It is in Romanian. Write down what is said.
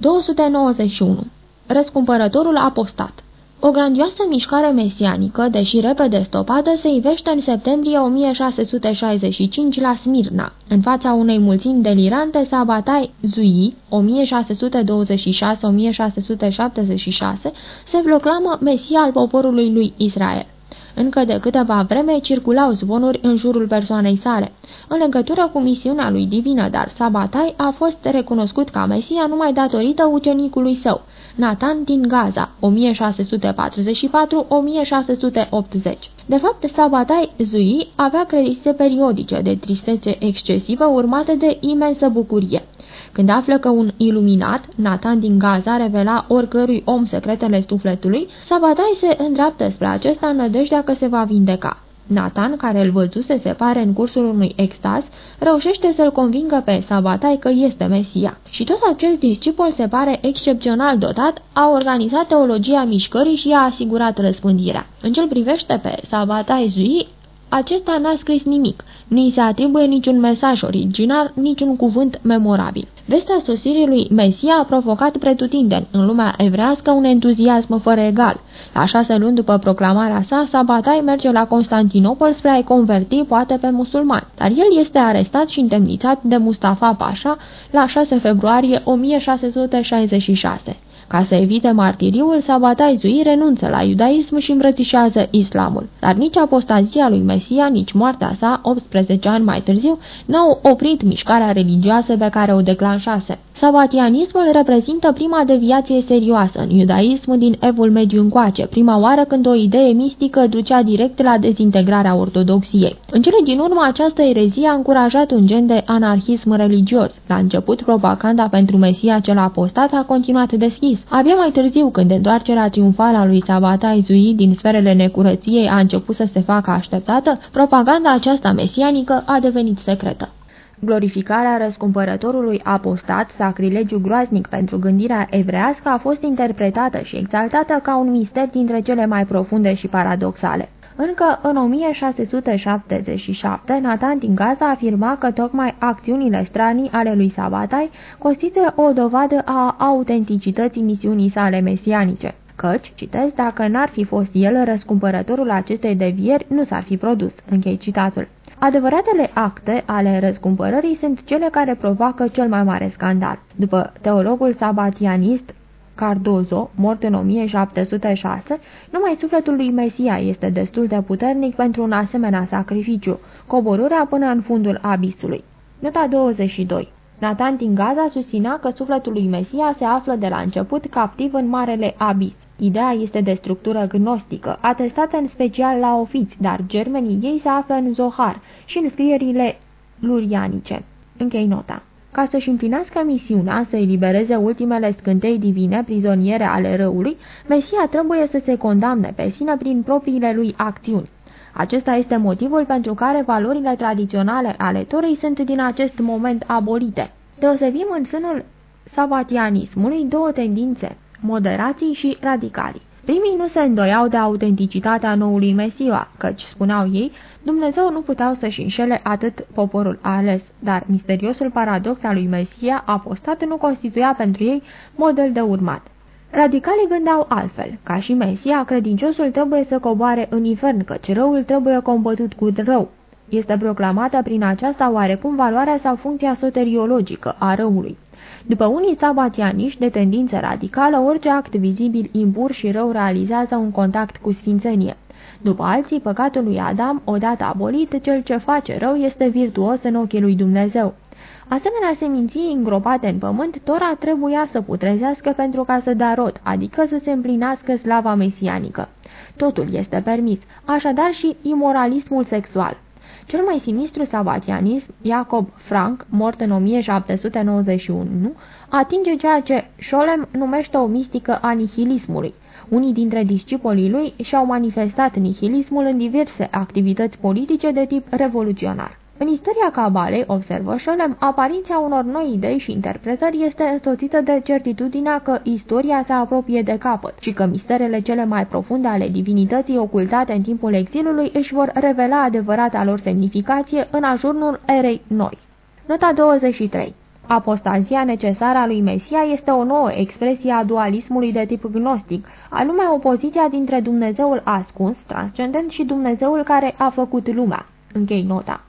291. Răscumpărătorul apostat o grandioasă mișcare mesianică, deși repede stopată, se ivește în septembrie 1665 la Smirna. În fața unei mulțimi delirante, Sabatai Zui, 1626-1676, se proclamă Mesia al poporului lui Israel. Încă de câteva vreme circulau zvonuri în jurul persoanei sale. În legătură cu misiunea lui divină, dar Sabatai a fost recunoscut ca Mesia numai datorită ucenicului său, Nathan din Gaza, 1644-1680. De fapt, Sabatai Zui avea credințe periodice de tristețe excesivă urmate de imensă bucurie. Când află că un iluminat, Nathan din Gaza, revela oricărui om secretele sufletului, Sabatai se îndreaptă spre acesta în nădejdea că se va vindeca. Nathan, care îl văzuse, se pare, în cursul unui extaz, reușește să-l convingă pe Sabatai că este Mesia. Și tot acest discipol se pare excepțional dotat, a organizat teologia mișcării și a asigurat răspândirea. În ce privește pe Sabatai Zui, acesta n-a scris nimic, nu se atribuie niciun mesaj original, niciun cuvânt memorabil. Vestea sosirii lui Mesia a provocat pretutindeni în lumea evrească un entuziasm fără egal. La șase luni după proclamarea sa, Sabatai merge la Constantinopol spre a-i converti poate pe musulmani, dar el este arestat și întemnițat de Mustafa Pasha la 6 februarie 1666. Ca să evite martiriul, Sabatai Zui renunță la iudaism și îmbrățișează islamul. Dar nici apostazia lui Mesia, nici moartea sa, 18 ani mai târziu, n-au oprit mișcarea religioasă pe care o declanșase. Sabatianismul reprezintă prima deviație serioasă în iudaism din evul mediu încoace, prima oară când o idee mistică ducea direct la dezintegrarea ortodoxiei. În cele din urmă, această erezie a încurajat un gen de anarhism religios. La început, propaganda pentru Mesia cel apostat a continuat deschis. Abia mai târziu, când întoarcerea triumfală a lui Sabatai Zui din sferele necurăției a început să se facă așteptată, propaganda aceasta mesianică a devenit secretă. Glorificarea răscumpărătorului apostat, sacrilegiu groaznic pentru gândirea evrească, a fost interpretată și exaltată ca un mister dintre cele mai profunde și paradoxale. Încă în 1677, Nathan din Gaza afirma că tocmai acțiunile stranii ale lui Sabatai constituie o dovadă a autenticității misiunii sale mesianice. Căci, citesc, dacă n-ar fi fost el răscumpărătorul acestei devieri, nu s-ar fi produs. Închei citatul. Adevăratele acte ale răscumpărării sunt cele care provoacă cel mai mare scandal. După teologul sabatianist Cardozo, mort în 1706, numai sufletul lui Mesia este destul de puternic pentru un asemenea sacrificiu, coborârea până în fundul abisului. Nota 22 Nathan din Gaza susținea că sufletul lui Mesia se află de la început captiv în marele abis. Ideea este de structură gnostică, atestată în special la ofiți, dar germenii ei se află în Zohar și în scrierile lurianice. Închei nota. Ca să-și împlinească misiunea să elibereze ultimele scântei divine prizoniere ale răului, Mesia trebuie să se condamne pe sine prin propriile lui acțiuni. Acesta este motivul pentru care valorile tradiționale ale Torei sunt din acest moment abolite. Deosebim în sânul sabatianismului două tendințe, moderații și radicalii. Primii nu se îndoiau de autenticitatea noului Mesia, căci, spuneau ei, Dumnezeu nu puteau să-și înșele atât poporul ales, dar misteriosul paradox al lui Mesia apostat nu constituia pentru ei model de urmat. Radicalii gândeau altfel. Ca și Mesia, credinciosul trebuie să coboare în infern, căci răul trebuie combătut cu rău. Este proclamată prin aceasta oarecum valoarea sau funcția soteriologică a răului. După unii sabatianiști de tendință radicală, orice act vizibil impur și rău realizează un contact cu sfințenie. După alții, păcatul lui Adam, odată abolit, cel ce face rău este virtuos în ochii lui Dumnezeu. Asemenea seminții îngropate în pământ, Tora trebuia să putrezească pentru ca să dea rot, adică să se împlinească slava mesianică. Totul este permis, așadar și imoralismul sexual. Cel mai sinistru sabatianism, Jacob Frank, mort în 1791, atinge ceea ce Scholem numește o mistică a nihilismului. Unii dintre discipolii lui și-au manifestat nihilismul în diverse activități politice de tip revoluționar. În istoria cabalei, observă Scholem, apariția unor noi idei și interpretări este însoțită de certitudinea că istoria se apropie de capăt și că misterele cele mai profunde ale divinității ocultate în timpul exilului își vor revela adevărata lor semnificație în ajurnul erei noi. Nota 23 Apostazia necesară a lui Mesia este o nouă expresie a dualismului de tip gnostic, anume opoziția dintre Dumnezeul ascuns, transcendent și Dumnezeul care a făcut lumea. Închei nota.